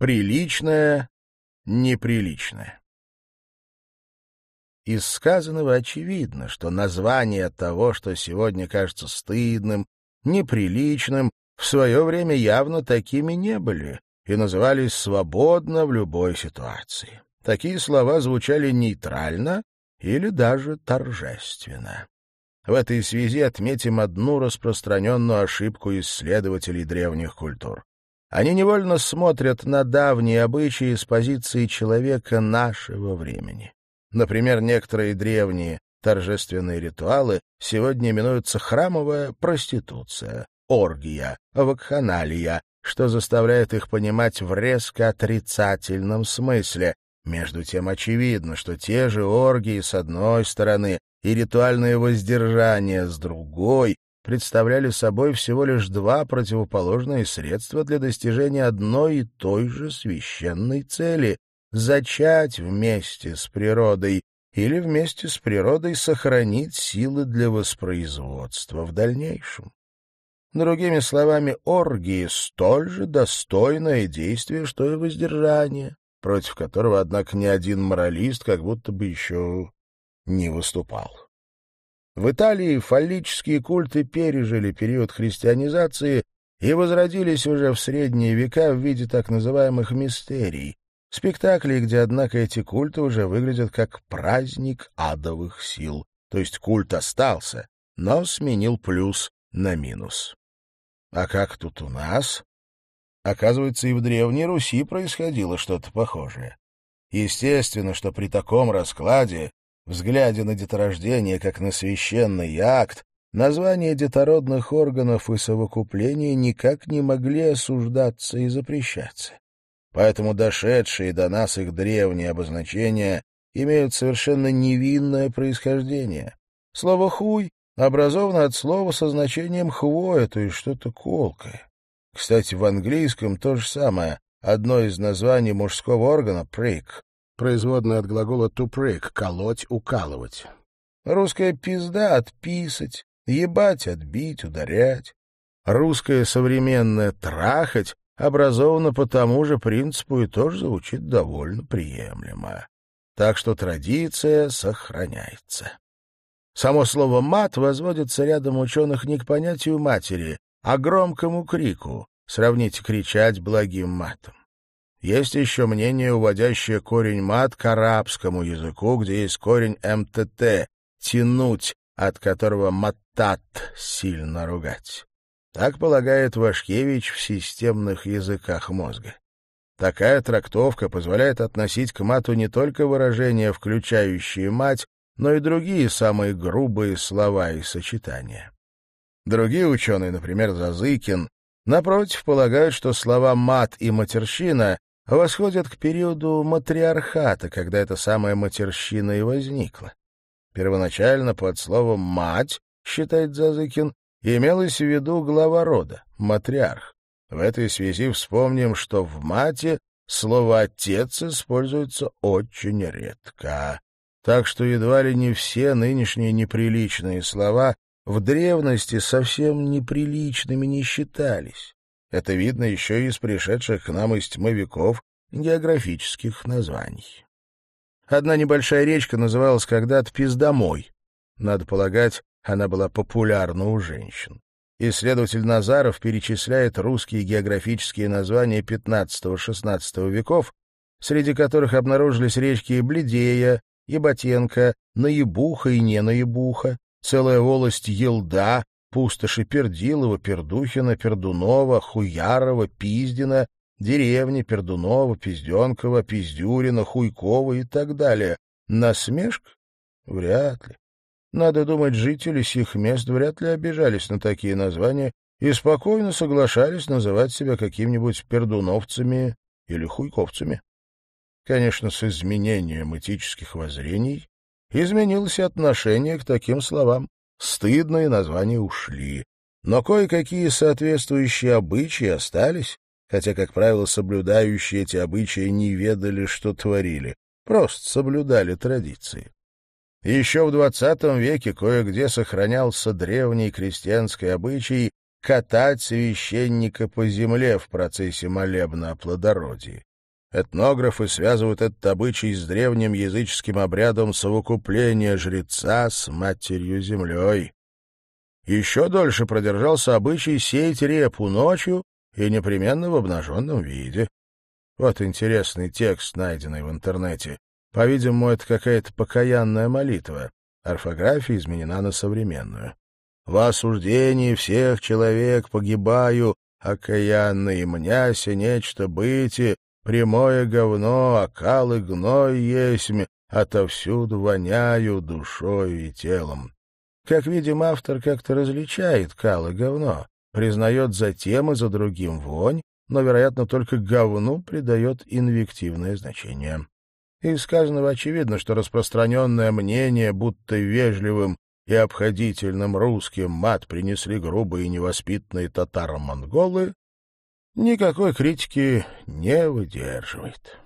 Приличное, неприличное. Из сказанного очевидно, что название того, что сегодня кажется стыдным, неприличным, в свое время явно такими не были и назывались свободно в любой ситуации. Такие слова звучали нейтрально или даже торжественно. В этой связи отметим одну распространенную ошибку исследователей древних культур. Они невольно смотрят на давние обычаи с позиции человека нашего времени. Например, некоторые древние торжественные ритуалы сегодня именуются храмовая проституция, оргия, вакханалия, что заставляет их понимать в резко отрицательном смысле. Между тем очевидно, что те же оргии с одной стороны и ритуальное воздержание с другой представляли собой всего лишь два противоположные средства для достижения одной и той же священной цели — зачать вместе с природой или вместе с природой сохранить силы для воспроизводства в дальнейшем. Другими словами, оргии — столь же достойное действие, что и воздержание, против которого, однако, ни один моралист как будто бы еще не выступал. В Италии фаллические культы пережили период христианизации и возродились уже в средние века в виде так называемых мистерий, спектаклей, где, однако, эти культы уже выглядят как праздник адовых сил, то есть культ остался, но сменил плюс на минус. А как тут у нас? Оказывается, и в Древней Руси происходило что-то похожее. Естественно, что при таком раскладе взгляде на деторождение как на священный акт, названия детородных органов и совокупления никак не могли осуждаться и запрещаться. Поэтому дошедшие до нас их древние обозначения имеют совершенно невинное происхождение. Слово «хуй» образовано от слова со значением «хвоя», то есть что-то колкое. Кстати, в английском то же самое. Одно из названий мужского органа — prick производная от глагола to prick — колоть, укалывать. Русская пизда — отписать, ебать, отбить, ударять. Русская современная «трахать» образована по тому же принципу и тоже звучит довольно приемлемо. Так что традиция сохраняется. Само слово «мат» возводится рядом ученых не к понятию матери, а громкому крику. Сравните кричать благим матом. Есть еще мнение, уводящее корень «мат» к арабскому языку, где есть корень «мтт» — «тянуть», от которого «матат» — «сильно ругать». Так полагает Вашкевич в системных языках мозга. Такая трактовка позволяет относить к мату не только выражения, включающие мать, но и другие самые грубые слова и сочетания. Другие ученые, например, Зазыкин, напротив, полагают, что слова «мат» и «матерщина» восходят к периоду матриархата, когда эта самая матерщина и возникла. Первоначально под словом «мать», считает Зазыкин, имелось в виду глава рода, матриарх. В этой связи вспомним, что в «мате» слово «отец» используется очень редко. Так что едва ли не все нынешние неприличные слова в древности совсем неприличными не считались. Это видно еще из пришедших к нам из тьмы веков географических названий. Одна небольшая речка называлась когда-то Пиздомой. Надо полагать, она была популярна у женщин. Исследователь Назаров перечисляет русские географические названия XV-XVI веков, среди которых обнаружились речки Бледея, Еботенко, Наебуха и Ненаебуха, целая волость Елда, пустоши Пердилова, Пердухина, Пердунова, Хуярова, Пиздина, деревни Пердунова, Пизденкова, Пиздюрина, Хуйкова и так далее. Насмешка? Вряд ли. Надо думать, жители сих мест вряд ли обижались на такие названия и спокойно соглашались называть себя какими-нибудь пердуновцами или хуйковцами. Конечно, с изменением этических воззрений изменилось и отношение к таким словам. Стыдные названия ушли, но кое-какие соответствующие обычаи остались, хотя, как правило, соблюдающие эти обычаи не ведали, что творили, просто соблюдали традиции. Еще в XX веке кое-где сохранялся древний крестьянский обычай катать священника по земле в процессе молебна о плодородии. Этнографы связывают этот обычай с древним языческим обрядом совокупления жреца с матерью-землей. Еще дольше продержался обычай сеять репу ночью и непременно в обнаженном виде. Вот интересный текст, найденный в интернете. По-видимому, это какая-то покаянная молитва. Орфография изменена на современную. «Во осуждении всех человек погибаю, окаянный, мняся нечто быти, прямое говно, окал и гной есмь, отовсюду воняю душою и телом». Как видим, автор как-то различает кал и говно, признает за тем и за другим вонь, но, вероятно, только говну придает инвективное значение. Из сказанного очевидно, что распространенное мнение, будто вежливым и обходительным русским мат принесли грубые и невоспитанные татаро-монголы, никакой критики не выдерживает.